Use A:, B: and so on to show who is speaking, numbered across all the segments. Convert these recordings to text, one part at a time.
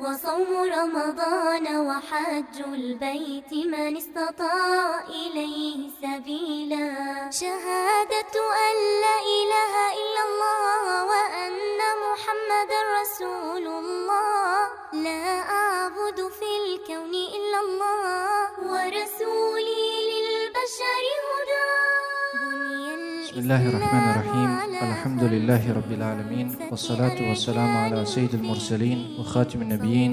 A: وصوم رمضان وحج البيت من استطاع إليه سبيلا. شهادة أن لا إله إلا الله وأن محمد رسول الله. لا أعبد في الكون إلا الله ورسولي للبشر هدى.
B: بسم الله الرحمن الرحيم الحمد لله رب العالمين والصلاة والسلام على سيد المرسلين وخاتم النبيين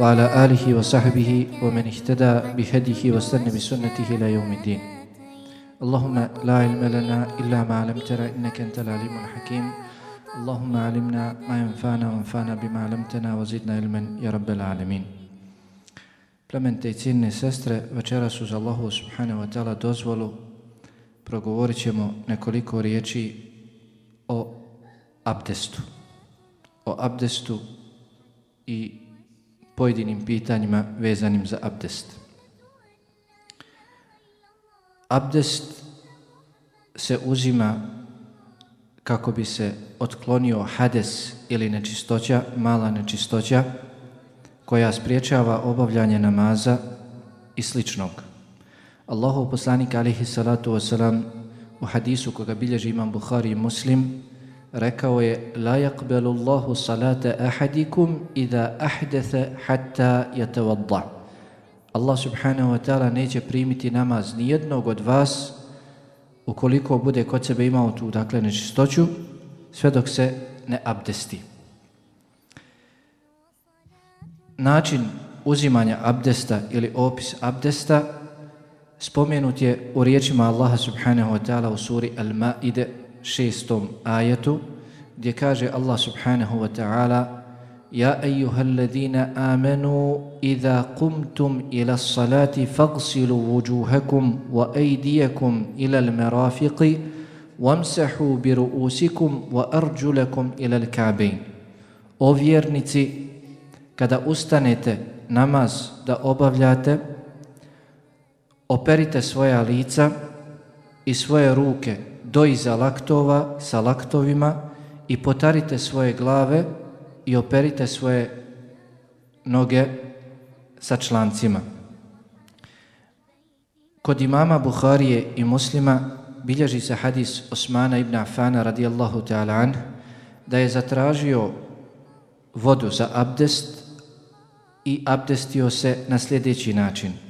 B: وعلى آله وصحبه ومن اهتدى بهديه واستنى بسنته إلى يوم الدين اللهم لا علم لنا إلا ما علمتنا إنك أنت العليم الحكيم اللهم علمنا ما ينفعنا وانفعنا بما علمتنا وزدنا علما يا رب العالمين Plemente i ciljne sestre, večeras uz Allahu subhanahu wa ta'ala dozvolu progovorit ćemo nekoliko riječi o abdestu. O abdestu i pojedinim pitanjima vezanim za abdest. Abdest se uzima kako bi se otklonio hades ili nečistoća, mala nečistoća, koja spriječava obavljanje namaza i sličnog. Allahov poslanik alihi salatu wasalam u hadisu koga bilježi imam Bukhari i Muslim rekao je La yakbelu Allahu salata ahadikum idha ahdetha hatta yatavadda. Allah subhanahu wa ta'ala neće primiti namaz nijednog od vas ukoliko bude kod sebe imao tu dakle nečistoću sve dok se ne abdesti. Način uzimanja abdesta ili opis abdesta spomenut je u riječima Allaha subhanahu wa ta'ala u suri Al-Ma'ide šestom ajetu gdje kaže Allah subhanahu wa ta'ala Ja ejuhal ladina amanu idha kumtum ila salati fagsilu vujuhakum wa ejdijakum ila al-merafiqi wamsahu bi ruusikum wa arjulakum ila al-ka'bain. O vjernici, kada ustanete namaz da obavljate, operite svoja lica i svoje ruke do iza laktova sa laktovima i potarite svoje glave i operite svoje noge sa člancima. Kod imama Buharije i muslima bilježi se hadis Osmana ibn Afana radijallahu ta'ala an da je zatražio vodu za abdest i abdestio se na sljedeći način –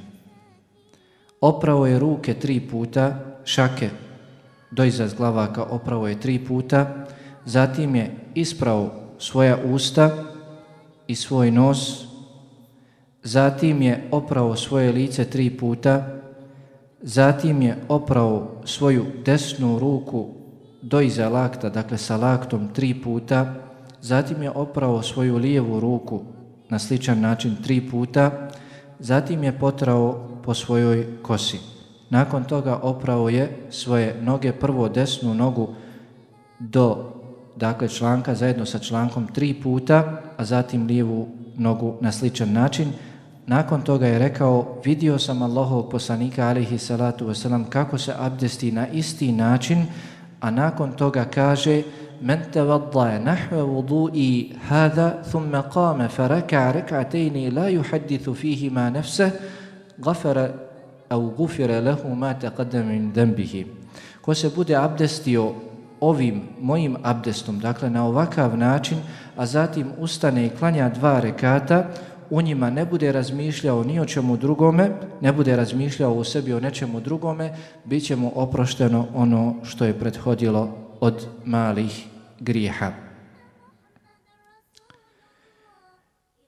B: opravo je ruke tri puta, šake do izraz glavaka opravo je tri puta, zatim je ispravo svoja usta i svoj nos, zatim je opravo svoje lice tri puta, zatim je opravo svoju desnu ruku do iza lakta, dakle sa laktom tri puta, zatim je opravo svoju lijevu ruku na sličan način tri puta, zatim je potrao po svojoj kosi. Nakon toga oprao je svoje noge, prvo desnu nogu do dakle članka zajedno sa člankom tri puta, a zatim lijevu nogu na sličan način. Nakon toga je rekao, vidio sam Allahov poslanika alihi salatu wasalam kako se abdesti na isti način, a nakon toga kaže, men te vadlaje nahve vudu i hada thumme kame fa raka rekatejni la juhadithu fihima nefseh, gafara au gufira lehu ma taqaddama min dambihi ko se bude abdestio ovim mojim abdestom dakle na ovakav način a zatim ustane i klanja dva rekata u njima ne bude razmišljao ni o čemu drugome ne bude razmišljao o sebi o nečemu drugome bit će mu oprošteno ono što je prethodilo od malih grijeha.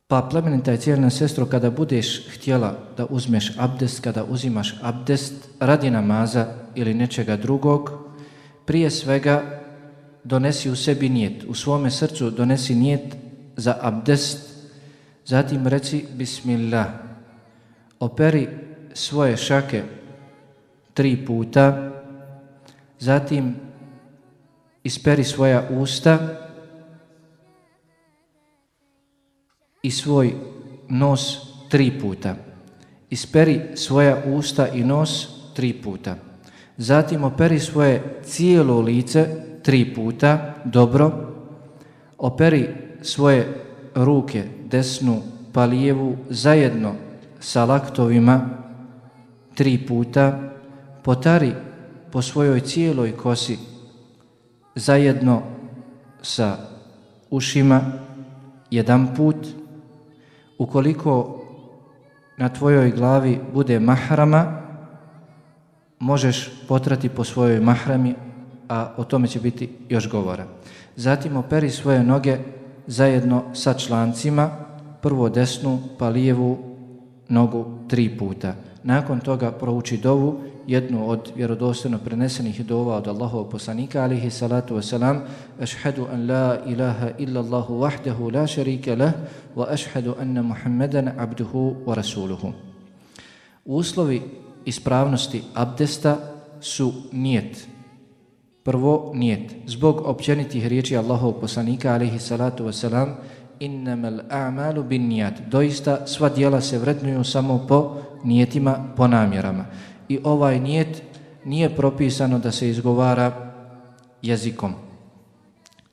B: Pa plemenita je cijelina sestro, kada budeš htjela da uzmeš abdest, kada uzimaš abdest radi namaza ili nečega drugog, prije svega donesi u sebi nijet, u svome srcu donesi nijet za abdest, zatim reci Bismillah, operi svoje šake tri puta, zatim isperi svoja usta. I svoj nos tri puta. Isperi svoja usta i nos tri puta. Zatim operi svoje cijelo lice tri puta, dobro. Operi svoje ruke, desnu pa lijevu, zajedno sa laktovima tri puta. Potari po svojoj cijeloj kosi zajedno sa ušima jedan put. Ukoliko na tvojoj glavi bude mahrama, možeš potrati po svojoj mahrami, a o tome će biti još govora. Zatim operi svoje noge zajedno sa člancima, prvo desnu pa lijevu nogu tri puta. Nakon toga prouči dovu, jednu od vjerodostojno prenesenih dova od Allahovog poslanika, alihi salatu wasalam, ašhadu an la ilaha illa Allahu wahdahu la šarike lah, wa ašhadu anna Muhammedan abduhu wa rasuluhu. Uslovi ispravnosti abdesta su nijet. Prvo, nijet. Zbog općenitih riječi Allahovog poslanika, alihi salatu wasalam, innamal a'malu bin nijat. Doista, sva dijela se vrednuju samo po nijetima, po namjerama. I ovaj nijet nije propisano da se izgovara jezikom.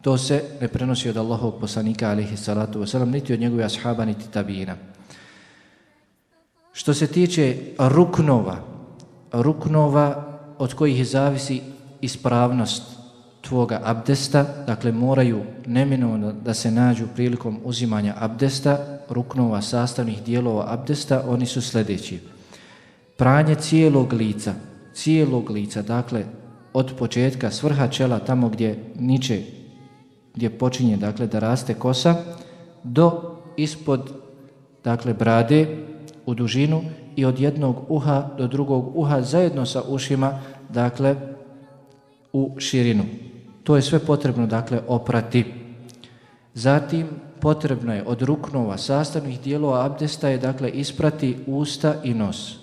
B: To se ne prenosi od Allahovog poslanika, alihi salatu wasalam, niti od njegove ashaba, niti tabijina. Što se tiče ruknova, ruknova od kojih zavisi ispravnost tvoga abdesta, dakle moraju neminovno da se nađu prilikom uzimanja abdesta, ruknova sastavnih dijelova abdesta, oni su sljedeći. Pranje cijelog lica, cijelog lica, dakle od početka svrha čela tamo gdje niče, gdje počinje dakle da raste kosa, do ispod dakle brade u dužinu i od jednog uha do drugog uha zajedno sa ušima, dakle u širinu. To je sve potrebno, dakle, oprati. Zatim, potrebno je od ruknova sastavnih dijelova abdesta je, dakle, isprati usta i nos.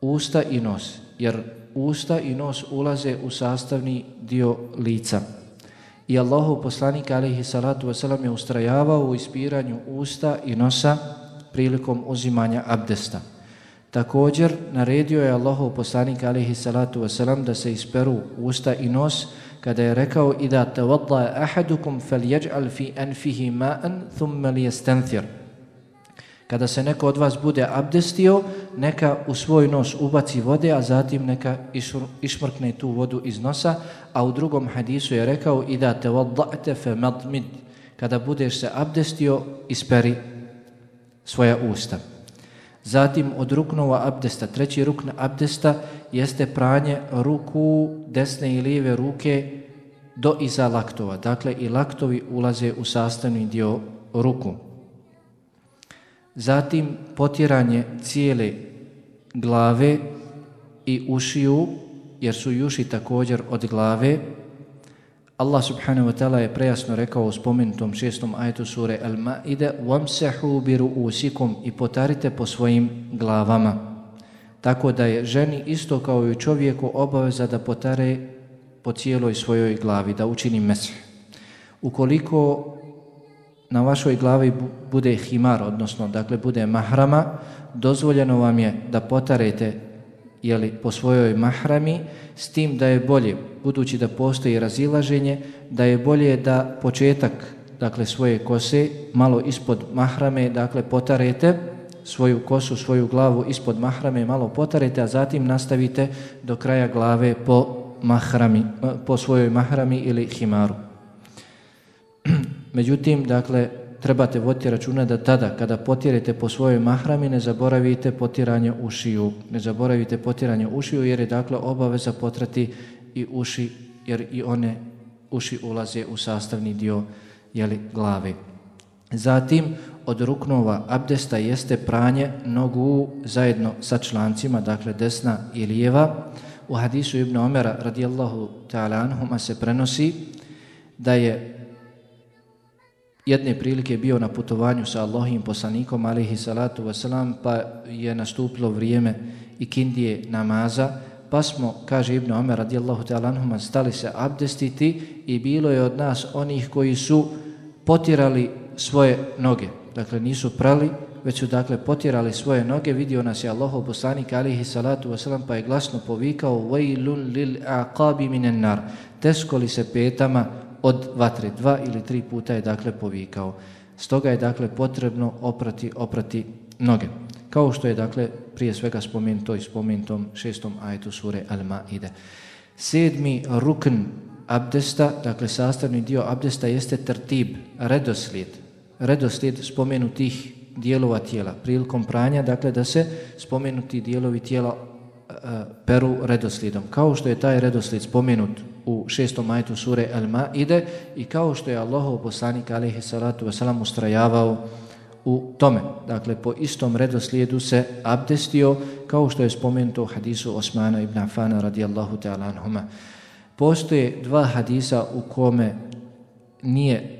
B: Usta i nos, jer usta i nos ulaze u sastavni dio lica. I Allahov poslanik, alaihi salatu wasalam, je ustrajavao u ispiranju usta i nosa prilikom uzimanja abdesta. Također, naredio je Allahov poslanik alihi salatu wasalam da se isperu usta i nos kada je rekao Ida tavadla ahadukum fel jeđal fi anfihi ma'an thumme li jestanthir. Kada se neko od vas bude abdestio, neka u svoj nos ubaci vode, a zatim neka išmrkne tu vodu iz nosa, a u drugom hadisu je rekao Ida tavadla'te fe madmid. Kada budeš se abdestio, isperi svoja usta. Zatim od ruknova abdesta, treći rukn abdesta jeste pranje ruku desne i lijeve ruke do iza laktova. Dakle, i laktovi ulaze u sastavni dio ruku. Zatim potiranje cijele glave i ušiju, jer su juši također od glave, Allah subhanahu wa ta'ala je prejasno rekao u spomenutom šestom ajetu sure Al-Ma'ide وَمْسَحُوا بِرُؤُسِكُمْ i potarite po svojim glavama. Tako da je ženi isto kao i čovjeku obaveza da potare po cijeloj svojoj glavi, da učini mesih. Ukoliko na vašoj glavi bude himar, odnosno dakle bude mahrama, dozvoljeno vam je da potarete jeli, po svojoj mahrami, s tim da je bolje, budući da postoji razilaženje, da je bolje da početak dakle, svoje kose malo ispod mahrame, dakle potarete svoju kosu, svoju glavu ispod mahrame, malo potarete, a zatim nastavite do kraja glave po, mahrami, po svojoj mahrami ili himaru. Međutim, dakle, trebate voditi računa da tada, kada potirete po svojoj mahrami, ne zaboravite potiranje ušiju. Ne zaboravite potiranje ušiju, jer je dakle obaveza potrati i uši, jer i one uši ulaze u sastavni dio jeli, glave. Zatim, od ruknova abdesta jeste pranje nogu zajedno sa člancima, dakle desna i lijeva. U hadisu Ibn Omera radijallahu ta'ala anhuma se prenosi da je jedne prilike bio na putovanju sa Allahim poslanikom alihi salatu wasalam pa je nastupilo vrijeme i kindije namaza pa smo, kaže Ibn Omer radijallahu ta'ala anhuma, stali se abdestiti i bilo je od nas onih koji su potirali svoje noge. Dakle, nisu prali, već su dakle potirali svoje noge. Vidio nas je Allahov poslanik alihi salatu wasalam pa je glasno povikao وَيْلٌ لِلْعَقَابِ مِنَ النَّارِ Teskoli se petama od vatre. Dva ili tri puta je dakle povikao. Stoga je dakle potrebno oprati, oprati noge. Kao što je dakle prije svega spomenuto i spomenutom šestom ajetu sure Al-Ma'ide. Sedmi rukn abdesta, dakle sastavni dio abdesta jeste tertib, redoslijed. Redoslijed spomenutih dijelova tijela. Prilikom pranja, dakle da se spomenuti dijelovi tijela peru redoslijedom. Kao što je taj redoslijed spomenut u šestom majtu sure Al-Ma'ide i kao što je Allahov poslanik alaihi salatu wasalam ustrajavao u tome. Dakle, po istom redoslijedu se abdestio kao što je spomenuto u hadisu Osmana ibn Afana radijallahu ta'ala anhuma. Postoje dva hadisa u kome nije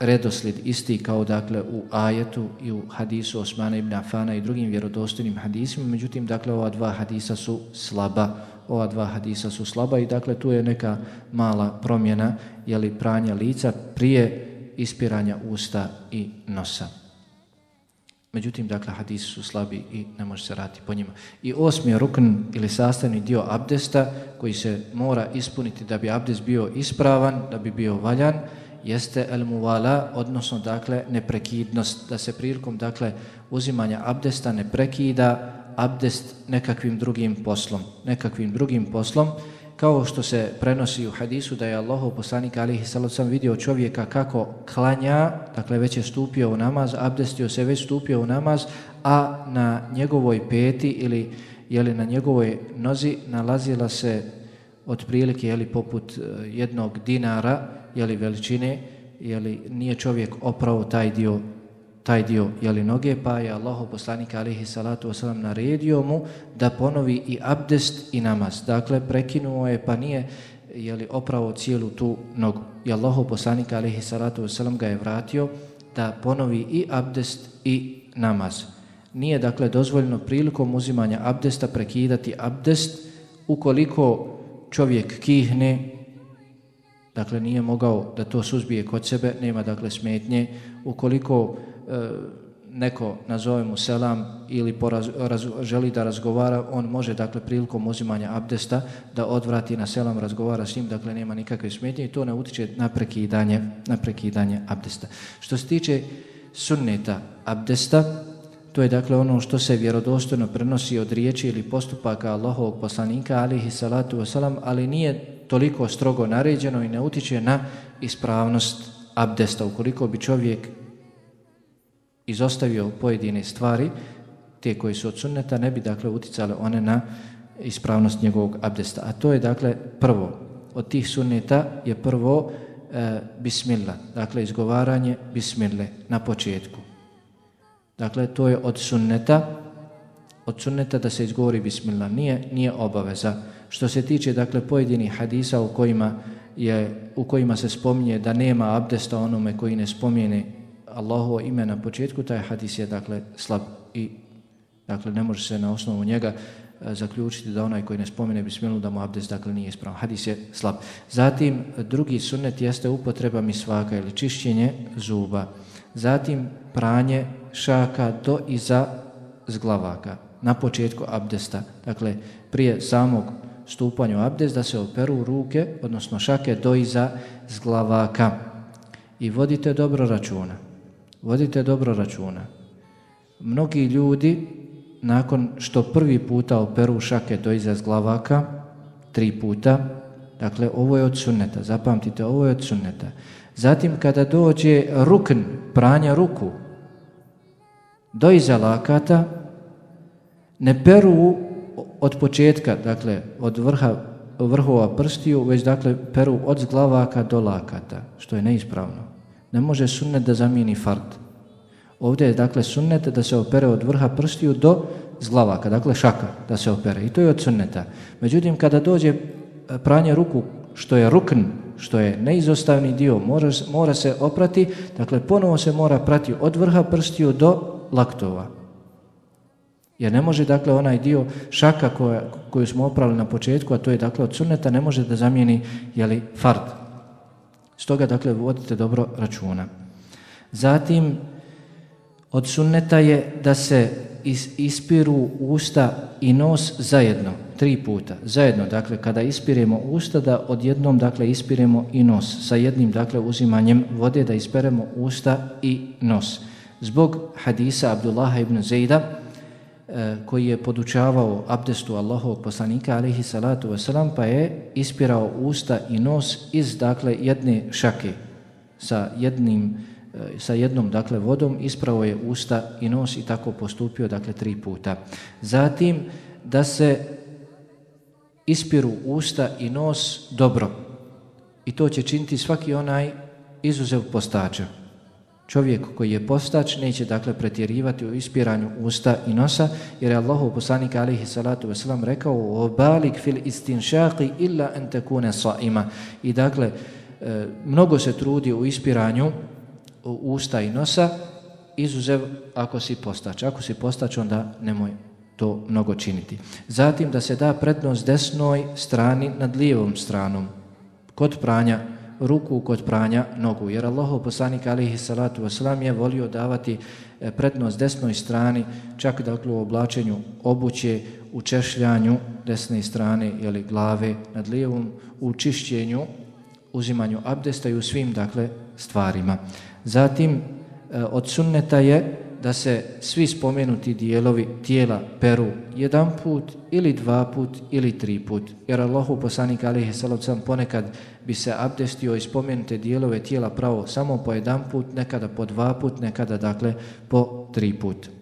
B: redoslijed isti kao dakle u ajetu i u hadisu Osmana ibn Afana i drugim vjerodostojnim hadisima, međutim dakle ova dva hadisa su slaba ova dva hadisa su slaba i dakle tu je neka mala promjena jeli pranja lica prije ispiranja usta i nosa. Međutim, dakle, hadisi su slabi i ne može se raditi po njima. I osmi rukn ili sastavni dio abdesta koji se mora ispuniti da bi abdest bio ispravan, da bi bio valjan, jeste el muvala, odnosno, dakle, neprekidnost, da se prilikom, dakle, uzimanja abdesta ne prekida abdest nekakvim drugim poslom, nekakvim drugim poslom, kao što se prenosi u hadisu da je Allahov poslanik alihi sam vidio čovjeka kako klanja, dakle već je stupio u namaz, abdestio se već stupio u namaz, a na njegovoj peti ili jeli na njegovoj nozi nalazila se otprilike jeli poput e, jednog dinara jeli veličine, jeli nije čovjek opravo taj dio taj dio jeli noge, pa je Allahov poslanik alihi salatu wasalam naredio mu da ponovi i abdest i namaz. Dakle, prekinuo je pa nije jeli opravo cijelu tu nogu. I Allahov poslanik alihi salatu wasalam ga je vratio da ponovi i abdest i namaz. Nije dakle dozvoljeno prilikom uzimanja abdesta prekidati abdest ukoliko čovjek kihne, dakle nije mogao da to suzbije kod sebe, nema dakle smetnje, ukoliko E, neko nazove mu selam ili poraz, raz, želi da razgovara, on može dakle prilikom uzimanja abdesta da odvrati na selam, razgovara s njim, dakle nema nikakve smetnje i to ne utiče na prekidanje, na prekidanje abdesta. Što se tiče sunneta abdesta, to je dakle ono što se vjerodostojno prenosi od riječi ili postupaka Allahovog poslanika alihi salatu wasalam, ali nije toliko strogo naređeno i ne utiče na ispravnost abdesta. Ukoliko bi čovjek izostavio pojedine stvari, te koje su od sunneta, ne bi dakle uticale one na ispravnost njegovog abdesta. A to je dakle prvo, od tih sunneta je prvo e, bismillah, dakle izgovaranje bismille na početku. Dakle, to je od sunneta, od sunneta da se izgovori bismillah, nije, nije obaveza. Što se tiče dakle pojedinih hadisa u kojima, je, u kojima se spominje da nema abdesta onome koji ne spomine Allahovo ime na početku, taj hadis je dakle slab i dakle ne može se na osnovu njega e, zaključiti da onaj koji ne spomene bismilu da mu abdest dakle nije ispravan. Hadis je slab. Zatim drugi sunnet jeste upotreba misvaka ili čišćenje zuba. Zatim pranje šaka do iza zglavaka na početku abdesta. Dakle, prije samog stupanja u abdest da se operu ruke, odnosno šake do iza zglavaka. I vodite dobro računa. Vodite dobro računa. Mnogi ljudi, nakon što prvi puta operu šake do iza zglavaka, tri puta, dakle, ovo je od sunneta, zapamtite, ovo je od sunneta. Zatim, kada dođe rukn, pranja ruku, do iza lakata, ne peru od početka, dakle, od vrha, vrhova prstiju, već, dakle, peru od zglavaka do lakata, što je neispravno ne može sunnet da zamijeni fard. Ovdje je dakle sunnet da se opere od vrha prstiju do zglavaka, dakle šaka da se opere. I to je od sunneta. Međutim, kada dođe e, pranje ruku što je rukn, što je neizostavni dio, mora, mora se oprati, dakle ponovo se mora prati od vrha prstiju do laktova. Jer ne može, dakle, onaj dio šaka koja, koju smo oprali na početku, a to je, dakle, od sunneta, ne može da zamijeni, jeli, fard. Stoga, dakle, vodite dobro računa. Zatim, od sunneta je da se is, ispiru usta i nos zajedno, tri puta, zajedno, dakle, kada ispiremo usta, da odjednom, dakle, ispiremo i nos, sa jednim, dakle, uzimanjem vode, da isperemo usta i nos. Zbog hadisa Abdullaha ibn Zejda, e, koji je podučavao abdestu Allahovog poslanika, alaihi salatu wasalam, pa je ispirao usta i nos iz, dakle, jedne šake, sa jednim e, sa jednom dakle vodom ispravo je usta i nos i tako postupio dakle tri puta. Zatim da se ispiru usta i nos dobro. I to će činiti svaki onaj izuzev postača. Čovjek koji je postač neće dakle pretjerivati u ispiranju usta i nosa, jer je Allahu poslanik alihi salatu wasalam rekao obalik fil istinšaqi illa an takuna saima. I dakle, e, mnogo se trudi u ispiranju usta i nosa, izuzev ako si postač. Ako si postač, onda nemoj to mnogo činiti. Zatim da se da prednost desnoj strani nad lijevom stranom, kod pranja ruku, kod pranja nogu. Jer Allahov poslanik alihi salatu wasalam, je volio davati e, prednost desnoj strani, čak dakle u oblačenju obuće, u češljanju desne strane ili glave nad lijevom, u čišćenju, uzimanju abdesta i u svim dakle stvarima. Zatim, e, od sunneta je da se svi spomenuti dijelovi tijela peru jedan put ili dva put ili tri put. Jer Allahu poslanik alihi salavcam ponekad bi se abdestio i spomenute dijelove tijela pravo samo po jedan put, nekada po dva put, nekada dakle po tri put.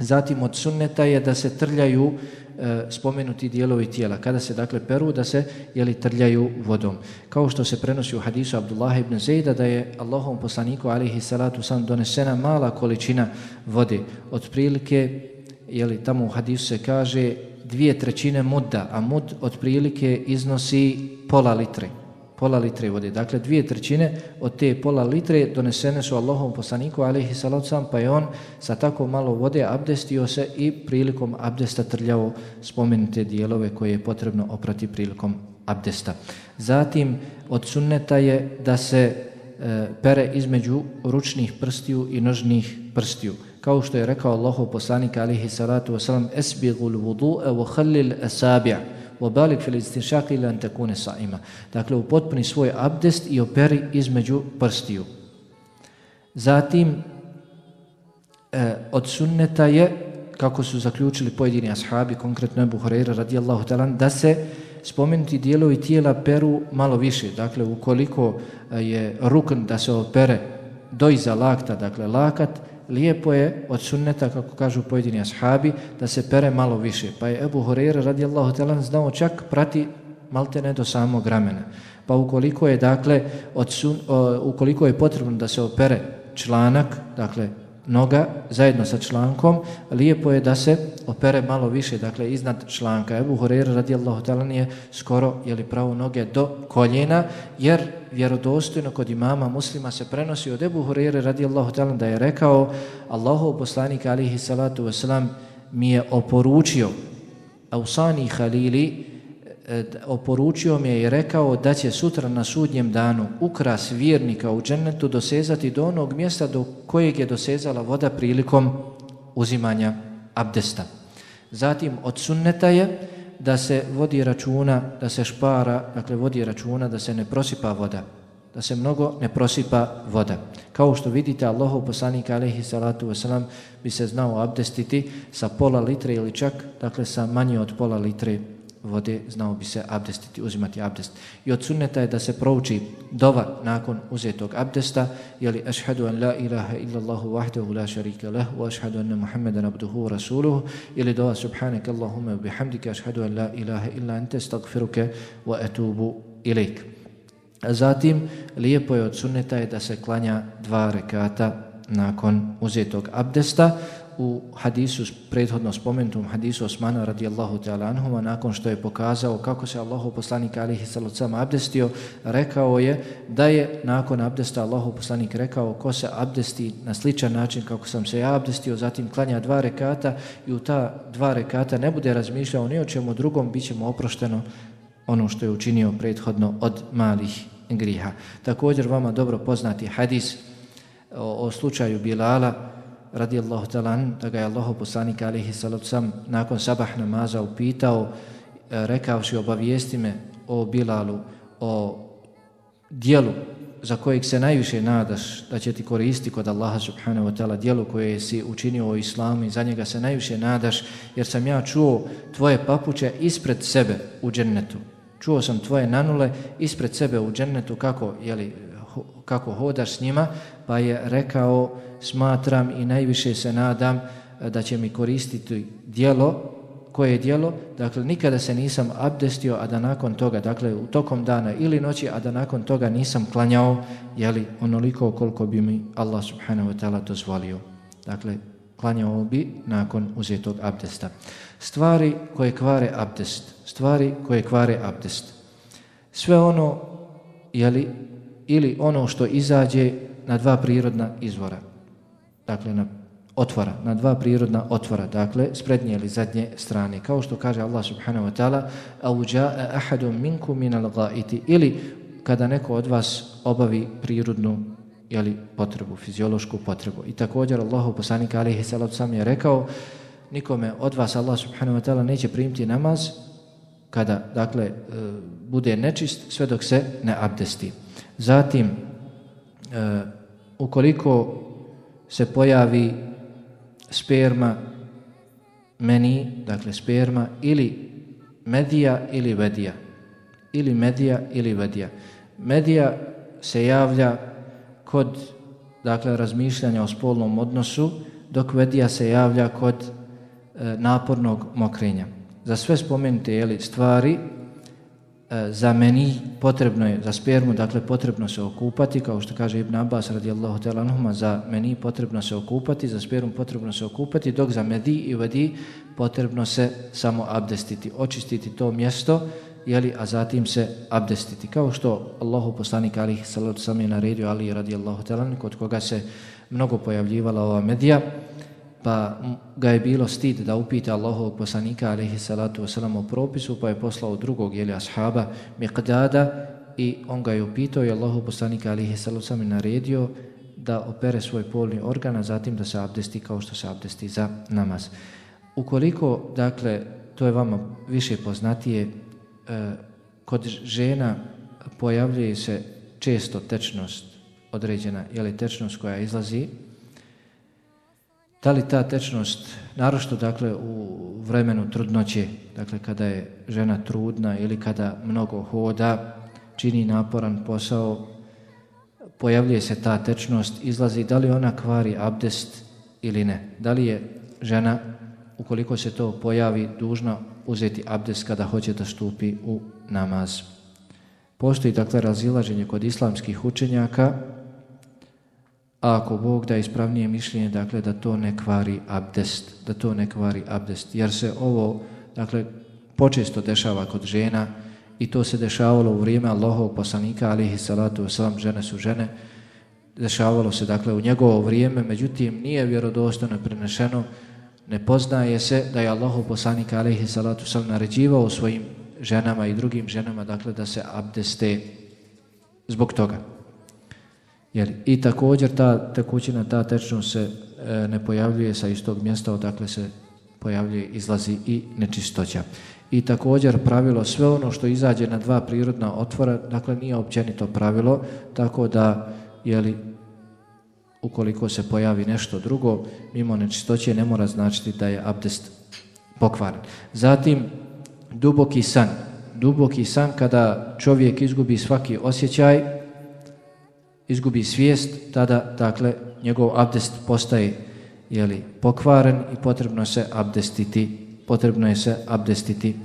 B: Zatim od sunneta je da se trljaju e, spomenuti dijelovi tijela. Kada se dakle peru, da se jeli, trljaju vodom. Kao što se prenosi u hadisu Abdullah ibn Zejda da je Allahom poslaniku alihi salatu sam donesena mala količina vode. Od prilike, jeli, tamo u hadisu se kaže dvije trećine mudda, a mud od prilike iznosi pola litre pola litre vode. Dakle, dvije trećine od te pola litre donesene su Allahom poslaniku, alihi salacom, pa je on sa tako malo vode abdestio se i prilikom abdesta trljao spomenute dijelove koje je potrebno oprati prilikom abdesta. Zatim, od sunneta je da se e, pere između ručnih prstiju i nožnih prstiju. Kao što je rekao Allahov poslanik, alihi salatu wasalam, esbigul vudu'e wa khallil asabi'a وبالك في الاستنشاق الى ان تكون صائما dakle upotpuni svoj abdest i operi između prstiju zatim e, od sunneta je kako su zaključili pojedini ashabi konkretno Abu Hurajra radijallahu ta'ala da se spomenuti dijelovi tijela peru malo više dakle ukoliko je rukn da se opere do iza lakta dakle lakat lijepo je od sunneta, kako kažu pojedini ashabi, da se pere malo više. Pa je Ebu Horeira radijallahu talan znao čak prati maltene do samog ramena. Pa ukoliko je, dakle, od sun, o, ukoliko je potrebno da se opere članak, dakle, noga zajedno sa člankom, lijepo je da se opere malo više, dakle iznad članka. Ebu Horeira radijallahu talan je skoro, jeli pravo noge do koljena, jer vjerodostojno kod imama muslima se prenosi od Ebu Horeira radijallahu talan da je rekao Allahu poslanik alihi salatu wasalam mi je oporučio Ausani Halili E, oporučio mi je i rekao da će sutra na sudnjem danu ukras vjernika u džennetu dosezati do onog mjesta do kojeg je dosezala voda prilikom uzimanja abdesta. Zatim od sunneta je da se vodi računa, da se špara, dakle vodi računa da se ne prosipa voda, da se mnogo ne prosipa voda. Kao što vidite, Allahov poslanik alaihi salatu wasalam bi se znao abdestiti sa pola litre ili čak, dakle sa manje od pola litre vode, znao bi se abdestiti, uzimati abdest. I od sunneta je da se prouči dova nakon uzetog abdesta, jeli ašhadu an la ilaha illa vahdehu wahdahu la šarike lah, wa ašhadu anna Muhammedan abduhu rasuluhu, ili dova subhanaka Allahumma bihamdika ašhadu an la ilaha illa ante stagfiruke wa etubu ilik. Zatim, lijepo je od sunneta je da se klanja dva rekata nakon uzetog abdesta, u hadisu, prethodno spomenutom hadisu Osmana radijallahu ta'ala anhuma, nakon što je pokazao kako se Allahu poslanik alihi sallam abdestio, rekao je da je nakon abdesta Allahu poslanik rekao ko se abdesti na sličan način kako sam se ja abdestio, zatim klanja dva rekata i u ta dva rekata ne bude razmišljao ni o čemu drugom, bit ćemo oprošteno ono što je učinio prethodno od malih griha. Također vama dobro poznati hadis o, o slučaju Bilala radijallahu talan, da ga je Allaho poslanik alihi salatu sam nakon sabah namaza upitao, e, rekavši obavijesti me o Bilalu, o dijelu za kojeg se najviše nadaš da će ti koristi kod Allaha subhanahu wa ta'ala dijelo koje si učinio u islamu i za njega se najviše nadaš jer sam ja čuo tvoje papuće ispred sebe u džennetu. Čuo sam tvoje nanule ispred sebe u džennetu kako, jeli, kako hodaš s njima, pa je rekao smatram i najviše se nadam e, da će mi koristiti dijelo, koje je dijelo, dakle nikada se nisam abdestio, a da nakon toga, dakle u tokom dana ili noći, a da nakon toga nisam klanjao, jeli, onoliko koliko bi mi Allah subhanahu wa ta'ala dozvolio. Dakle, klanjao bi nakon uzetog abdesta. Stvari koje kvare abdest, stvari koje kvare abdest. Sve ono, jeli, ili ono što izađe na dva prirodna izvora Dakle, na otvora, na dva prirodna otvora, dakle, s prednje ili zadnje strane. Kao što kaže Allah subhanahu wa ta'ala, أَوْجَاءَ أَحَدٌ مِنْكُمْ مِنَ الْغَائِتِ Ili kada neko od vas obavi prirodnu jeli, potrebu, fiziološku potrebu. I također Allah poslanika alihi salatu sam je rekao, nikome od vas Allah subhanahu wa ta'ala neće primiti namaz kada, dakle, e, bude nečist sve dok se ne abdesti. Zatim, e, ukoliko se pojavi sperma meni, dakle sperma, ili medija ili vedija. Ili medija ili vedija. Medija se javlja kod dakle razmišljanja o spolnom odnosu, dok vedija se javlja kod e, napornog mokrenja. Za sve spomenute jeli, stvari E, za meni potrebno je, za spermu, dakle potrebno se okupati, kao što kaže Ibn Abbas radijallahu ta'ala anhuma, za meni potrebno se okupati, za spermu potrebno se okupati, dok za medi i vedi potrebno se samo abdestiti, očistiti to mjesto, jeli, a zatim se abdestiti. Kao što Allahu poslanik alihi salatu sam je naredio Ali radijallahu ta'ala, kod koga se mnogo pojavljivala ova medija, pa ga je bilo stid da upita Allahovog poslanika alaihi salatu wasalam o propisu, pa je poslao drugog jeli ashaba Miqdada i on ga je upitao i Allahov poslanika alaihi salatu wasalam naredio da opere svoj polni organ, a zatim da se abdesti kao što se abdesti za namaz. Ukoliko, dakle, to je vama više poznatije, e, kod žena pojavljuje se često tečnost određena, jeli tečnost koja izlazi Da li ta tečnost, narošto dakle u vremenu trudnoće, dakle kada je žena trudna ili kada mnogo hoda, čini naporan posao, pojavljuje se ta tečnost, izlazi da li ona kvari abdest ili ne. Da li je žena, ukoliko se to pojavi, dužna uzeti abdest kada hoće da stupi u namaz. Postoji dakle razilaženje kod islamskih učenjaka, A ako Bog da ispravnije mišljenje, dakle, da to ne kvari abdest, da to ne kvari abdest, jer se ovo, dakle, počesto dešava kod žena i to se dešavalo u vrijeme Allahov poslanika, alihi salatu wasalam, žene su žene, dešavalo se, dakle, u njegovo vrijeme, međutim, nije vjerodostojno prenešeno, ne poznaje se da je Allahov poslanika, alihi salatu wasalam, naređivao svojim ženama i drugim ženama, dakle, da se abdeste zbog toga. Jer i također ta tekućina, ta tečnost se e, ne pojavljuje sa istog mjesta, odakle se pojavljuje, izlazi i nečistoća. I također pravilo, sve ono što izađe na dva prirodna otvora, dakle nije općenito pravilo, tako da, jeli, ukoliko se pojavi nešto drugo, mimo nečistoće ne mora značiti da je abdest pokvaren. Zatim, duboki san. Duboki san kada čovjek izgubi svaki osjećaj, izgubi svijest, tada, dakle, njegov abdest postaje jeli, pokvaren i potrebno se abdestiti, potrebno je se abdestiti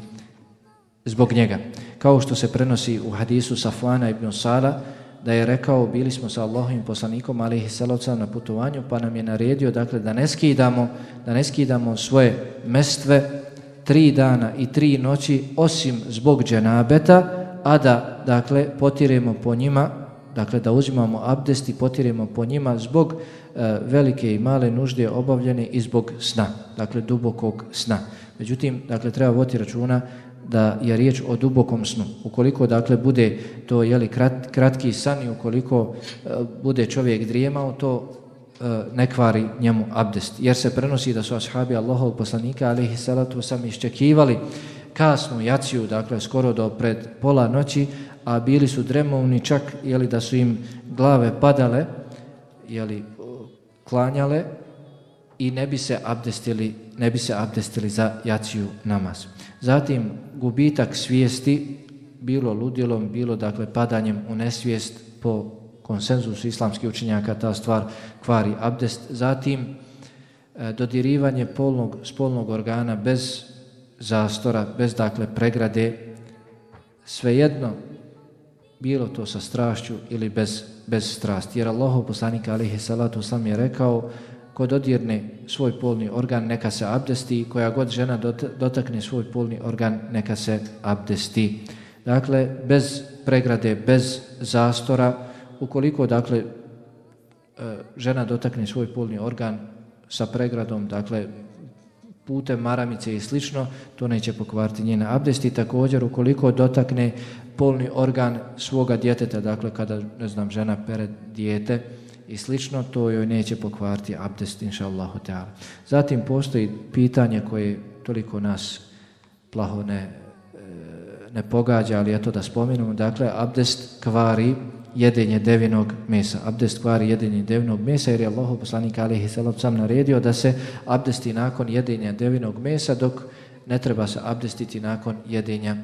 B: zbog njega. Kao što se prenosi u hadisu Safvana ibn Sala, da je rekao bili smo sa Allahovim poslanikom alihi salavca na putovanju pa nam je naredio dakle da ne skidamo da ne skidamo svoje mestve tri dana i tri noći osim zbog dženabeta a da dakle potiremo po njima dakle da uzimamo abdest i potiremo po njima zbog e, velike i male nužde obavljene i zbog sna dakle dubokog sna međutim dakle treba voti računa da je riječ o dubokom snu. Ukoliko dakle bude to jeli krat, kratki san i ukoliko e, bude čovjek drijemao to e, ne kvari njemu abdest. Jer se prenosi da su ashabi Allahov poslanika alihi salatu sam iščekivali kasnu jaciju, dakle skoro do pred pola noći, a bili su dremovni čak je li da su im glave padale, je li klanjale i ne bi se abdestili, ne bi se abdestili za jaciju namaz. Zatim gubitak svijesti, bilo ludilom, bilo dakle padanjem u nesvijest po konsenzusu islamskih učenjaka, ta stvar kvari abdest. Zatim e, dodirivanje polnog, spolnog organa bez zastora, bez dakle pregrade, svejedno bilo to sa strašću ili bez, bez strasti. Jer Allah poslanika alihi salatu sam je rekao ko dodirne svoj polni organ, neka se abdesti, koja god žena dotakne svoj polni organ, neka se abdesti. Dakle, bez pregrade, bez zastora, ukoliko, dakle, e, žena dotakne svoj polni organ sa pregradom, dakle, putem maramice i slično, to neće pokvariti njena abdesti. Također, ukoliko dotakne polni organ svoga djeteta, dakle, kada, ne znam, žena pere dijete, i slično, to joj neće pokvariti abdest, inša Allahu Teala. Zatim postoji pitanje koje toliko nas plaho ne, e, ne pogađa, ali eto da spominemo, dakle, abdest kvari jedenje devinog mesa. Abdest kvari jedenje devinog mesa, jer je Allah poslanik alihi salam sam naredio da se abdesti nakon jedenja devinog mesa, dok ne treba se abdestiti nakon jedenja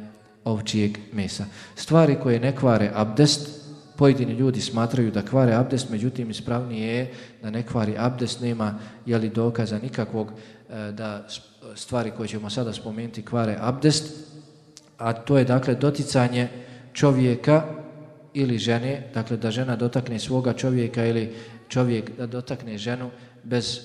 B: ovčijeg mesa. Stvari koje ne kvare abdest, pojedini ljudi smatraju da kvare abdest, međutim ispravnije je da ne kvari abdest, nema je li dokaza nikakvog e, da stvari koje ćemo sada spomenuti kvare abdest, a to je dakle doticanje čovjeka ili žene, dakle da žena dotakne svoga čovjeka ili čovjek da dotakne ženu bez e,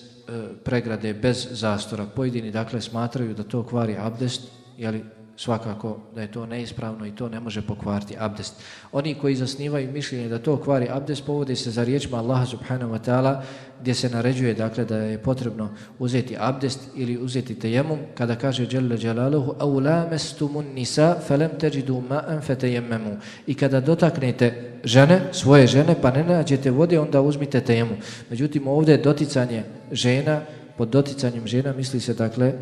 B: pregrade, bez zastora. Pojedini dakle smatraju da to kvari abdest, jeli svakako da je to neispravno i to ne može pokvariti abdest. Oni koji zasnivaju mišljenje da to kvari abdest povode se za riječima Allaha subhanahu wa ta'ala gdje se naređuje dakle da je potrebno uzeti abdest ili uzeti tejemum kada kaže Jalla Jalaluhu au lamestumun nisa felem teđidu ma'an fetejemmemu i kada dotaknete žene, svoje žene pa ne nađete vode onda uzmite tejemum. Međutim ovdje doticanje žena pod doticanjem žena misli se dakle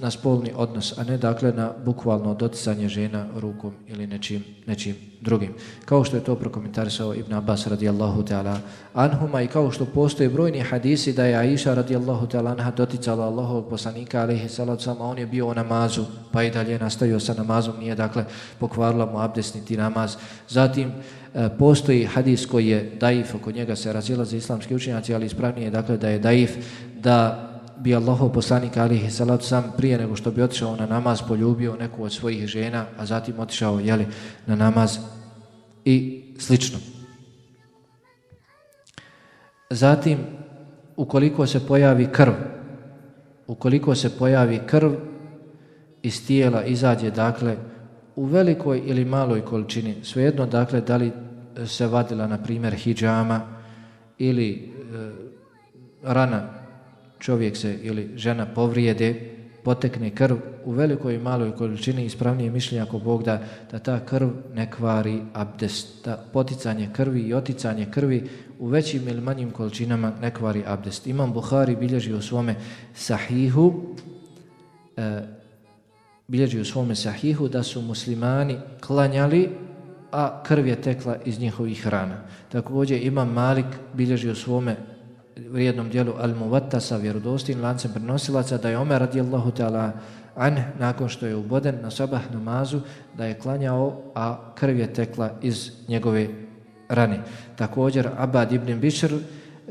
B: na spolni odnos, a ne dakle na bukvalno doticanje žena rukom ili nečim, nečim drugim. Kao što je to prokomentarisao Ibn Abbas radijallahu ta'ala anhuma i kao što postoje brojni hadisi da je Aisha radijallahu ta'ala anha doticala Allahovog poslanika alaihi salatu sama, on je bio u namazu pa i dalje nastavio sa namazom, nije dakle pokvarila mu abdesniti namaz. Zatim e, postoji hadis koji je daif, oko njega se razilaze islamski učenjaci, ali ispravnije dakle da je daif da bi Allahov poslanik alihi salatu sam prije nego što bi otišao na namaz poljubio neku od svojih žena, a zatim otišao jeli, na namaz i slično. Zatim, ukoliko se pojavi krv, ukoliko se pojavi krv iz tijela izađe, dakle, u velikoj ili maloj količini, svejedno, dakle, da li se vadila, na primjer, hijjama ili e, rana čovjek se ili žena povrijede, potekne krv u velikoj i maloj količini ispravnije mišljenja ako Bog da, da ta krv ne kvari abdest. Da poticanje krvi i oticanje krvi u većim ili manjim količinama ne kvari abdest. Imam Buhari bilježi u svome sahihu e, bilježi u svome sahihu da su muslimani klanjali a krv je tekla iz njihovih rana. Također Imam Malik bilježi u svome vrijednom dijelu Al-Muvatta sa vjerodostim lancem prenosilaca da je Omer radijallahu ta'ala an nakon što je uboden na sabah namazu da je klanjao, a krv je tekla iz njegove rane. Također Abad ibn Bishr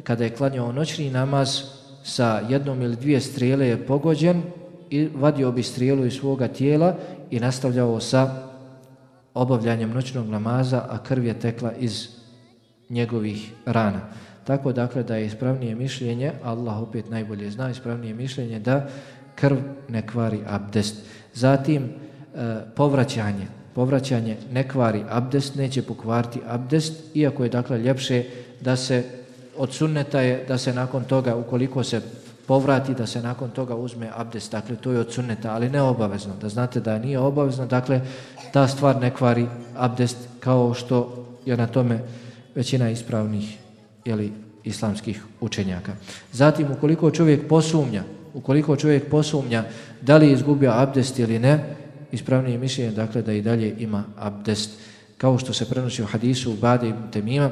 B: kada je klanjao noćni namaz sa jednom ili dvije strijele je pogođen i vadio bi strijelu iz svoga tijela i nastavljao sa obavljanjem noćnog namaza, a krv je tekla iz njegovih rana. Tako dakle da je ispravnije mišljenje, Allah opet najbolje zna, ispravnije mišljenje da krv ne kvari abdest. Zatim e, povraćanje. Povraćanje ne kvari abdest, neće pokvariti abdest, iako je dakle ljepše da se od sunneta je da se nakon toga, ukoliko se povrati, da se nakon toga uzme abdest. Dakle, to je od sunneta, ali ne obavezno. Da znate da nije obavezno, dakle, ta stvar ne kvari abdest kao što je na tome većina ispravnih jeli, islamskih učenjaka. Zatim, ukoliko čovjek posumnja, ukoliko čovjek posumnja da li je izgubio abdest ili ne, ispravnije mišljenje, dakle, da i dalje ima abdest. Kao što se prenosi u hadisu u Bade i Temima,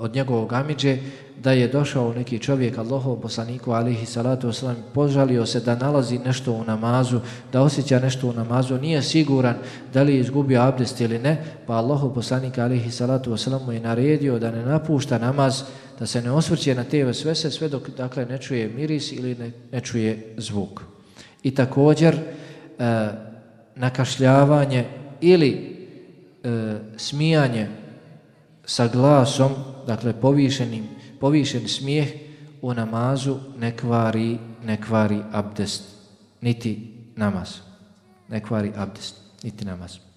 B: od njegovog amidže, da je došao neki čovjek, Allahov poslaniku, alihi salatu wasalam, požalio se da nalazi nešto u namazu, da osjeća nešto u namazu, nije siguran da li je izgubio abdest ili ne, pa Allahov poslanik, alihi salatu wasalam, mu je naredio da ne napušta namaz, da se ne osvrće na te sve se, sve dok dakle, ne čuje miris ili ne, ne čuje zvuk. I također, e, nakašljavanje ili e, smijanje sa glasom, dakle povišenim, povišen smijeh u namazu ne kvari, ne kvari abdest, niti namaz. Ne kvari abdest, niti namaz.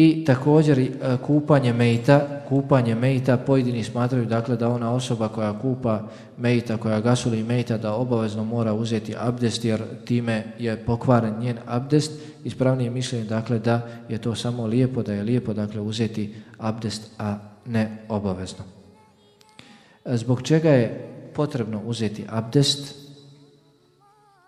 B: I također e, kupanje mejta, kupanje mejta, pojedini smatraju dakle da ona osoba koja kupa mejta, koja gasuli mejta, da obavezno mora uzeti abdest jer time je pokvaren njen abdest. Ispravnije mišljenje dakle da je to samo lijepo, da je lijepo dakle uzeti abdest, a ne obavezno. E, zbog čega je potrebno uzeti abdest?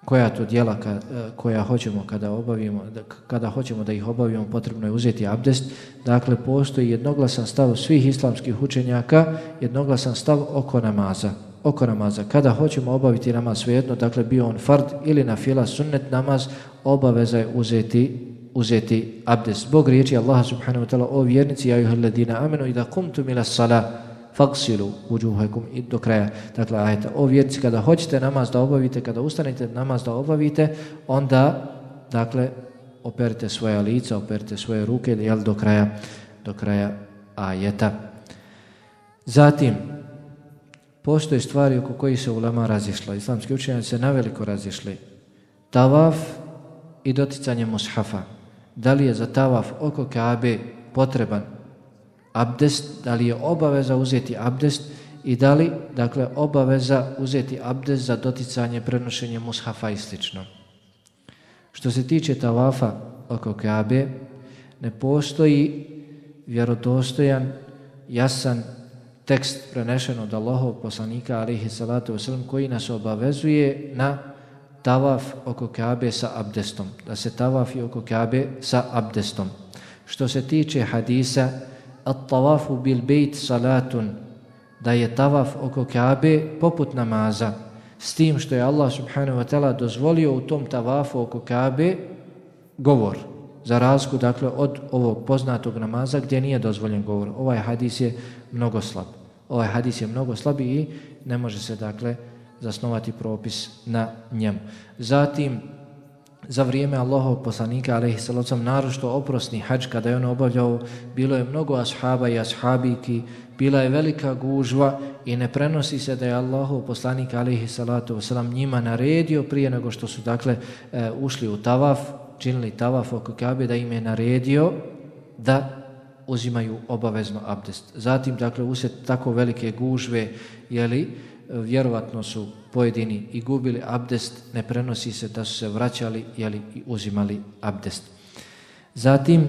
B: Koja to djela ka, e, koja hoćemo kada obavimo da, kada hoćemo da ih obavimo potrebno je uzeti abdest. Dakle postoji jednoglasan stav svih islamskih učenjaka jednoglasan stav oko namaza oko namaza. Kada hoćemo obaviti namaz svejedno dakle bio on fard ili na fila sunnet namaz obaveza je uzeti uzeti abdest. Zbog riječi Allaha subhanahu wa ta'ala o vjernici ja juhal ladina amenu, i da kumtum ila salah faksilu uđuhakum i do kraja. Dakle, ajte, o vjerci, kada hoćete namaz da obavite, kada ustanete namaz da obavite, onda, dakle, operite svoje lica, operite svoje ruke, jel, do kraja, do kraja ajeta. Zatim, postoje stvari oko koji se ulema razišla. Islamski učenjaci se naveliko razišli. Tavaf i doticanje mushafa. Da li je za tavaf oko Kaabe potreban abdest, da li je obaveza uzeti abdest i da li, dakle, obaveza uzeti abdest za doticanje, prenošenje mushafa i sl. Što se tiče tavafa oko Kabe, ne postoji vjerodostojan, jasan tekst prenešen od Allahov poslanika, alihi salatu wasalam, koji nas obavezuje na tavaf oko Kabe sa abdestom. Da se tavafi oko Kabe sa abdestom. Što se tiče hadisa, at-tawafu bil bejt salatun, da je tavaf oko Kabe poput namaza, s tim što je Allah subhanahu wa ta'ala dozvolio u tom tavafu oko Kabe govor, za razliku dakle od ovog poznatog namaza gdje nije dozvoljen govor. Ovaj hadis je mnogo slab. Ovaj hadis je mnogo slab i ne može se dakle zasnovati propis na njemu. Zatim, za vrijeme Allahov poslanika alejhi salatu narošto oprosni hadž kada je on obavljao bilo je mnogo ashaba i ashabiki bila je velika gužva i ne prenosi se da je Allahov poslanik alejhi salatu vesselam njima naredio prije nego što su dakle e, ušli u tavaf činili tavaf oko Kabe da im je naredio da uzimaju obavezno abdest. Zatim, dakle, usjet tako velike gužve, jeli, vjerovatno su pojedini i gubili abdest, ne prenosi se da su se vraćali jeli, i uzimali abdest. Zatim,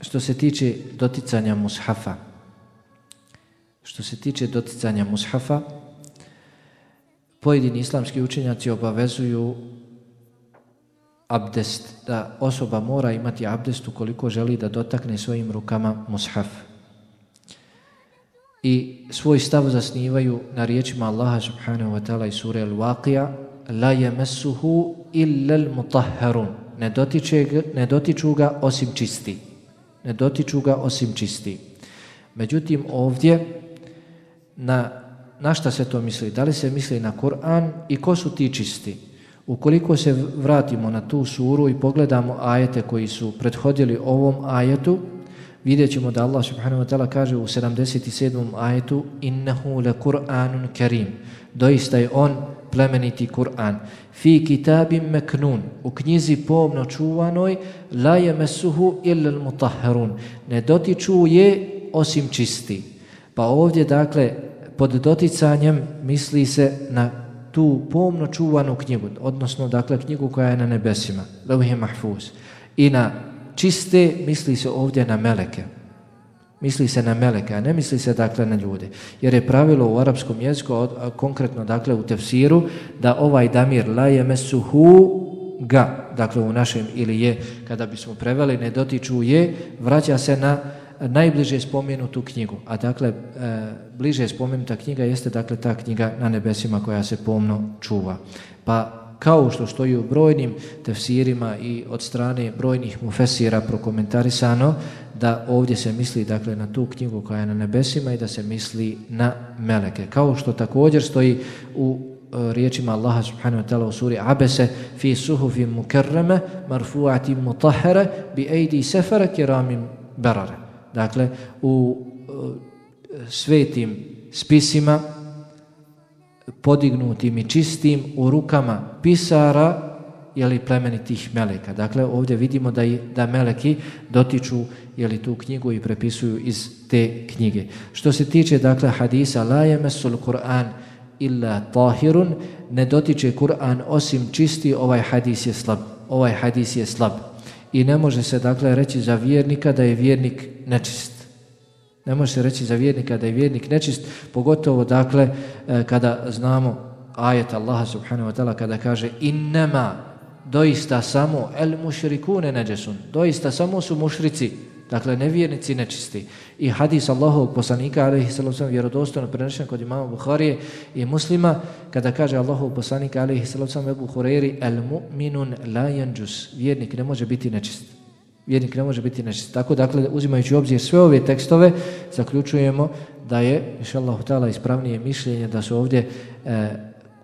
B: što se tiče doticanja mushafa, što se tiče doticanja mushafa, pojedini islamski učenjaci obavezuju abdest, da osoba mora imati abdest ukoliko želi da dotakne svojim rukama mushaf i svoj stav zasnivaju na riječima Allaha subhanahu wa ta'ala i sure Al-Waqija la yamassuhu illa al-mutahharun. Ne dotiče ne dotiču ga osim čisti. Ne dotiču ga osim čisti. Međutim ovdje na na šta se to misli? Da li se misli na Kur'an i ko su ti čisti? Ukoliko se vratimo na tu suru i pogledamo ajete koji su prethodili ovom ajetu vidjet ćemo da Allah subhanahu wa ta'ala kaže u 77. ajetu innahu le Kur'anun kerim. Doista je on plemeniti Kur'an. Fi kitabim meknun. U knjizi pomno čuvanoj la je mesuhu illa mutahharun ne dotiču je osim čisti. Pa ovdje dakle pod doticanjem misli se na tu pomno čuvanu knjigu odnosno dakle knjigu koja je na nebesima levhi mahfuz i na čiste misli se ovdje na meleke. Misli se na meleke, a ne misli se dakle na ljude. Jer je pravilo u arapskom jeziku, a konkretno dakle u tefsiru, da ovaj damir la je mesuhu ga, dakle u našem ili je, kada bismo preveli, ne dotiču je, vraća se na najbliže spomenutu knjigu. A dakle, e, bliže spomenuta knjiga jeste dakle ta knjiga na nebesima koja se pomno čuva. Pa kao što stoji u brojnim tefsirima i od strane brojnih mufesira prokomentarisano da ovdje se misli dakle na tu knjigu koja je na nebesima i da se misli na meleke. Kao što također stoji u e, riječima Allaha subhanahu wa ta'ala u suri Abese fi suhufi mukerreme marfuati mutahhara bi ejdi sefara kiramim barare. Dakle, u e, svetim spisima podignutim i čistim u rukama pisara jeli plemenitih meleka. Dakle, ovdje vidimo da, i, da meleki dotiču jeli tu knjigu i prepisuju iz te knjige. Što se tiče, dakle, hadisa la jemesul Kur'an illa tahirun, ne dotiče Kur'an osim čisti, ovaj hadis je slab. Ovaj hadis je slab. I ne može se, dakle, reći za vjernika da je vjernik nečist. Ne može se reći za vjernika da je vjernik nečist, pogotovo dakle e, kada znamo ajet Allaha subhanahu wa ta'ala kada kaže innema doista samo el mušrikune neđesun, doista samo su mušrici, dakle nevjernici nečisti. I hadis Allahovog poslanika alaihi sallam vjerodostojno prenešen kod imama Bukharije i muslima kada kaže Allahov poslanika alaihi sallam Ebu Hureyri el mu'minun la yanjus, vjernik ne može biti nečist. Vjernik ne može biti nečist. Tako dakle, uzimajući obzir sve ove tekstove, zaključujemo da je, inša Allah, ispravnije mišljenje da su ovdje e,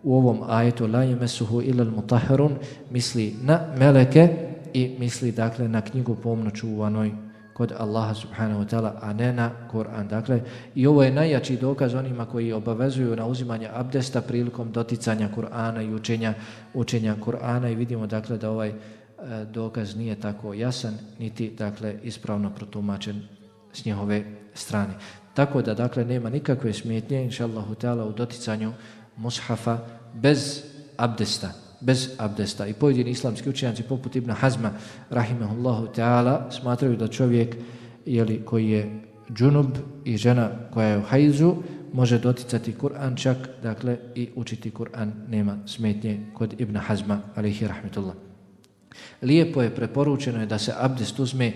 B: u ovom ajetu la yemesuhu illa al-mutahharun misli na meleke i misli dakle na knjigu pomno čuvanoj kod Allaha subhanahu wa ta'ala, a ne na Kur'an. Dakle, i ovo je najjači dokaz onima koji obavezuju na uzimanje abdesta prilikom doticanja Kur'ana i učenja, učenja Kur'ana i vidimo dakle da ovaj E, dokaz nije tako jasan, niti dakle ispravno protumačen s njihove strane. Tako da dakle nema nikakve smetnje, inšallahu ta'ala, u doticanju mushafa bez abdesta. Bez abdesta. I pojedini islamski učenjaci poput Ibn Hazma, rahimehullahu ta'ala, smatraju da čovjek jeli, koji je džunub i žena koja je u hajzu, može doticati Kur'an čak, dakle, i učiti Kur'an nema smetnje kod Ibn Hazma, alihi rahmetullah. Lijepo je preporučeno je da se abdest uzme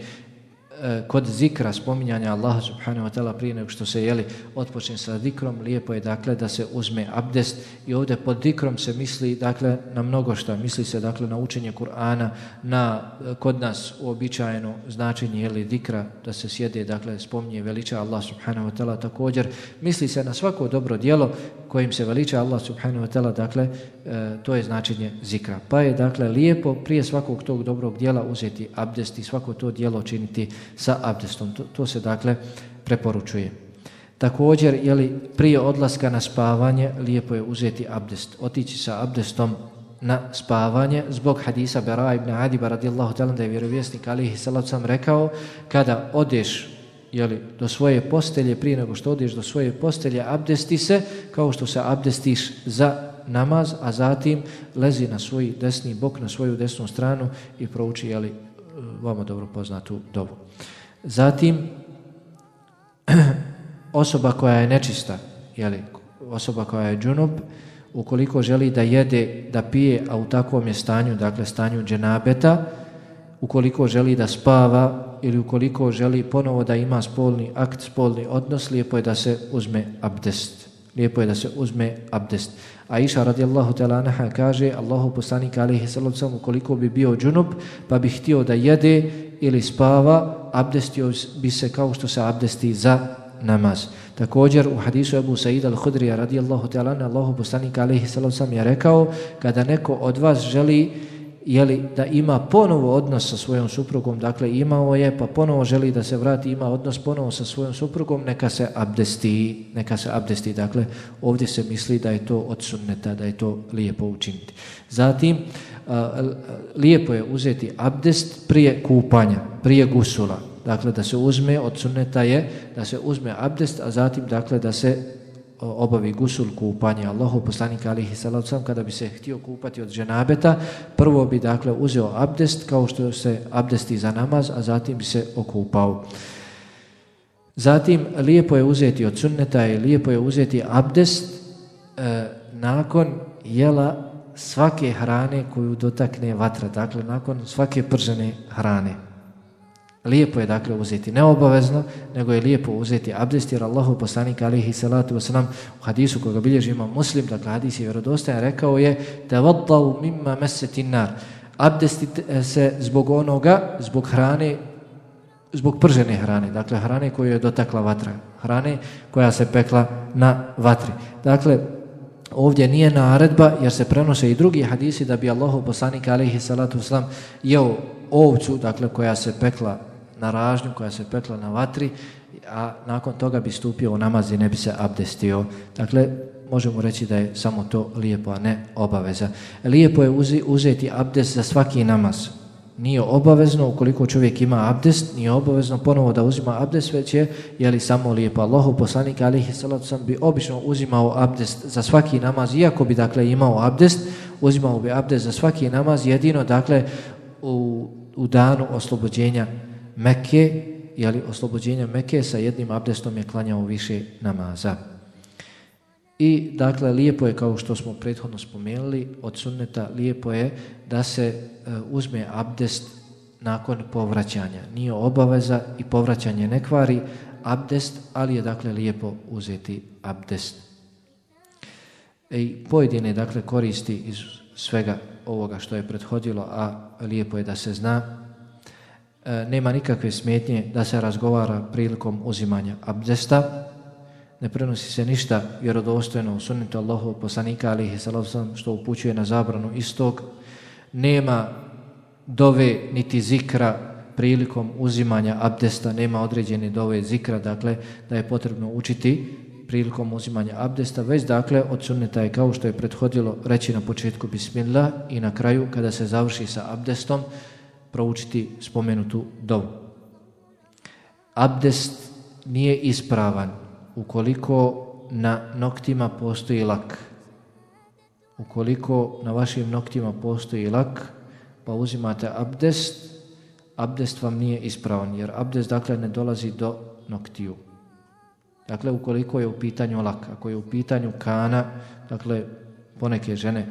B: E, kod zikra spominjanja Allaha subhanahu wa ta'ala prije nego što se jeli otpočne sa zikrom, lijepo je dakle da se uzme abdest i ovdje pod zikrom se misli dakle na mnogo šta, misli se dakle na učenje Kur'ana, na e, kod nas uobičajeno značenje jeli zikra da se sjede dakle spominje veliča Allah subhanahu wa ta'ala također, misli se na svako dobro dijelo kojim se veliča Allah subhanahu wa ta'ala dakle e, to je značenje zikra. Pa je dakle lijepo prije svakog tog dobrog dijela uzeti abdest i svako to dijelo činiti sa abdestom. To, to se dakle preporučuje. Također, jeli, prije odlaska na spavanje, lijepo je uzeti abdest. Otići sa abdestom na spavanje zbog hadisa Bera ibn Adiba radijallahu talan da je vjerovjesnik alihi salatu sam rekao kada odeš jeli, do svoje postelje, prije nego što odeš do svoje postelje, abdesti se kao što se abdestiš za namaz, a zatim lezi na svoj desni bok, na svoju desnu stranu i prouči jeli, vama dobro poznatu dobu. Zatim, osoba koja je nečista, jeli, osoba koja je džunob, ukoliko želi da jede, da pije, a u takvom je stanju, dakle stanju dženabeta, ukoliko želi da spava ili ukoliko želi ponovo da ima spolni akt, spolni odnos, lijepo je da se uzme abdest. Lijepo je da se uzme abdest. Aisha radijallahu talanaha kaže Allahu poslanika alaihi sallam ukoliko bi bio džunub pa bi htio da jede ili spava, abdestio bi se kao što se abdesti za namaz. Također u hadisu Abu Sa'id al-Hudrija radijallahu ta'ala na Allahu poslanika alaihi sallam je rekao kada neko od vas želi jeli, da ima ponovo odnos sa svojom suprugom, dakle imao je pa ponovo želi da se vrati, ima odnos ponovo sa svojom suprugom, neka se abdesti, neka se abdesti, dakle ovdje se misli da je to od sunneta, da je to lijepo učiniti. Zatim, lijepo je uzeti abdest prije kupanja, prije gusula, dakle da se uzme, od sunneta je da se uzme abdest, a zatim dakle da se obavi gusul kupanje. Allahu poslanika alihi salatu kada bi se htio kupati od ženabeta prvo bi dakle uzeo abdest kao što se abdesti za namaz a zatim bi se okupao zatim lijepo je uzeti od sunneta i lijepo je uzeti abdest e, nakon jela svake hrane koju dotakne vatra dakle nakon svake pržene hrane Lijepo je dakle uzeti neobavezno, nego je lijepo uzeti abdest, jer Allahu poslanik alihi salatu wasalam u hadisu koga bilježi ima muslim, dakle hadis je vjerodostajan, rekao je Tevaddavu mimma mesetin nar. Abdestite e, se zbog onoga, zbog hrane, zbog pržene hrane, dakle hrane koju je dotakla vatra, hrane koja se pekla na vatri. Dakle, ovdje nije naredba, jer se prenose i drugi hadisi da bi Allahu poslanik alihi salatu wasalam jeo ovcu, dakle koja se pekla na ražnju koja se pekla na vatri, a nakon toga bi stupio u namaz i ne bi se abdestio. Dakle, možemo reći da je samo to lijepo, a ne obaveza. Lijepo je uzi, uzeti abdest za svaki namaz. Nije obavezno, ukoliko čovjek ima abdest, nije obavezno ponovo da uzima abdest, već je, je li samo lijepo. Allahu poslanik, alihi salatu sam, bi obično uzimao abdest za svaki namaz, iako bi, dakle, imao abdest, uzimao bi abdest za svaki namaz, jedino, dakle, u, u danu oslobođenja Mekke, jeli oslobođenja Mekke sa jednim abdestom je klanjao više namaza. I dakle, lijepo je, kao što smo prethodno spomenuli, od sunneta lijepo je da se e, uzme abdest nakon povraćanja. Nije obaveza i povraćanje ne kvari abdest, ali je dakle lijepo uzeti abdest. E, I pojedine dakle koristi iz svega ovoga što je prethodilo, a lijepo je da se zna E, nema nikakve smetnje da se razgovara prilikom uzimanja abdesta. Ne prenosi se ništa vjerodostojno u sunnitu Allahu poslanika alihi sallam što upućuje na zabranu istog. Nema dove niti zikra prilikom uzimanja abdesta, nema određene dove zikra, dakle da je potrebno učiti prilikom uzimanja abdesta, već dakle od sunneta je kao što je prethodilo reći na početku bismillah i na kraju kada se završi sa abdestom, proučiti spomenutu dovu. Abdest nije ispravan ukoliko na noktima postoji lak. Ukoliko na vašim noktima postoji lak, pa uzimate abdest, abdest vam nije ispravan, jer abdest dakle ne dolazi do noktiju. Dakle, ukoliko je u pitanju lak, ako je u pitanju kana, dakle, poneke žene,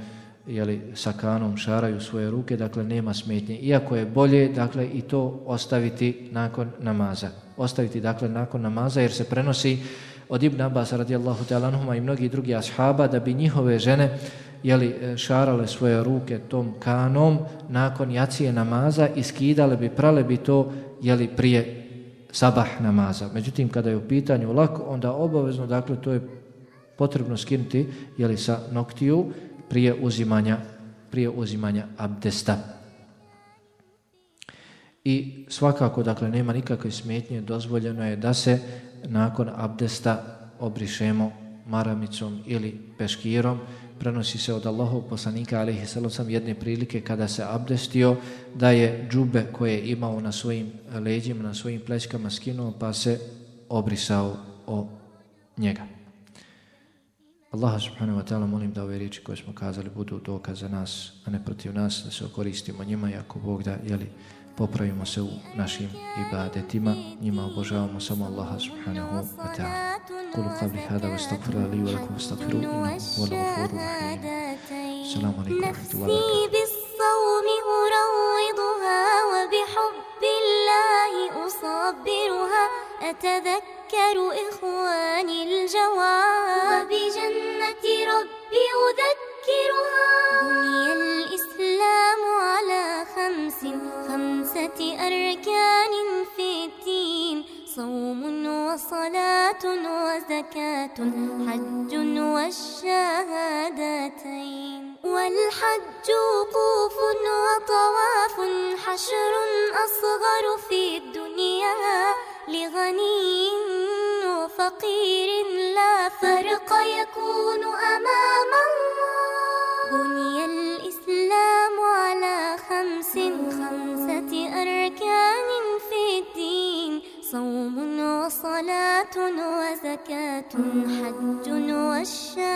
B: jeli, sa kanom šaraju svoje ruke, dakle nema smetnje. Iako je bolje, dakle, i to ostaviti nakon namaza. Ostaviti, dakle, nakon namaza, jer se prenosi od Ibn Abbas radijallahu ta'ala i mnogi drugi ashaba, da bi njihove žene jeli, e, šarale svoje ruke tom kanom nakon jacije namaza i skidale bi, prale bi to jeli, prije sabah namaza. Međutim, kada je u pitanju lak, onda obavezno, dakle, to je potrebno skinuti jeli, sa noktiju, prije uzimanja prije uzimanja abdesta. I svakako, dakle, nema nikakve smetnje, dozvoljeno je da se nakon abdesta obrišemo maramicom ili peškirom. Prenosi se od Allahov poslanika, alihi sallam, jedne prilike kada se abdestio, da je džube koje je imao na svojim leđima, na svojim pleškama skinuo, pa se obrisao o njega. Allaha subhanahu wa ta'ala molim da ove riječi koje smo kazali budu dokaz za nas, a ne protiv nas, da se okoristimo njima i ako Bog da, jeli, popravimo se u našim ibadetima, njima obožavamo samo Allaha subhanahu wa ta'ala. Kulu qabli hada wa stakfira li wa lakum stakfiru innahu wa lagufuru rahim. Assalamu alaikum wa rahmatullahi wa barakatuh. أذكر إخواني الجواب وبجنة ربي أذكرها. بني الإسلام على خمس خمسة أركان في الدين. صوم وصلاة وزكاة حج والشهادتين.
A: والحج وقوف وطواف حشر أصغر في الدنيا. لغني وفقير لا فرق يكون أمام الله. بني الإسلام على خمس خمسة أركان. صوم وصلاة وزكاة حج والشهادتين.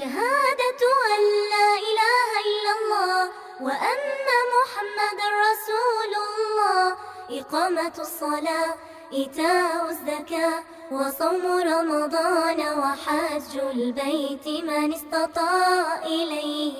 A: شهادة أن لا إله إلا الله وأن محمد رسول الله. إقامة الصلاة إيتاء الزكاة وصوم رمضان وحج البيت من استطاع إليه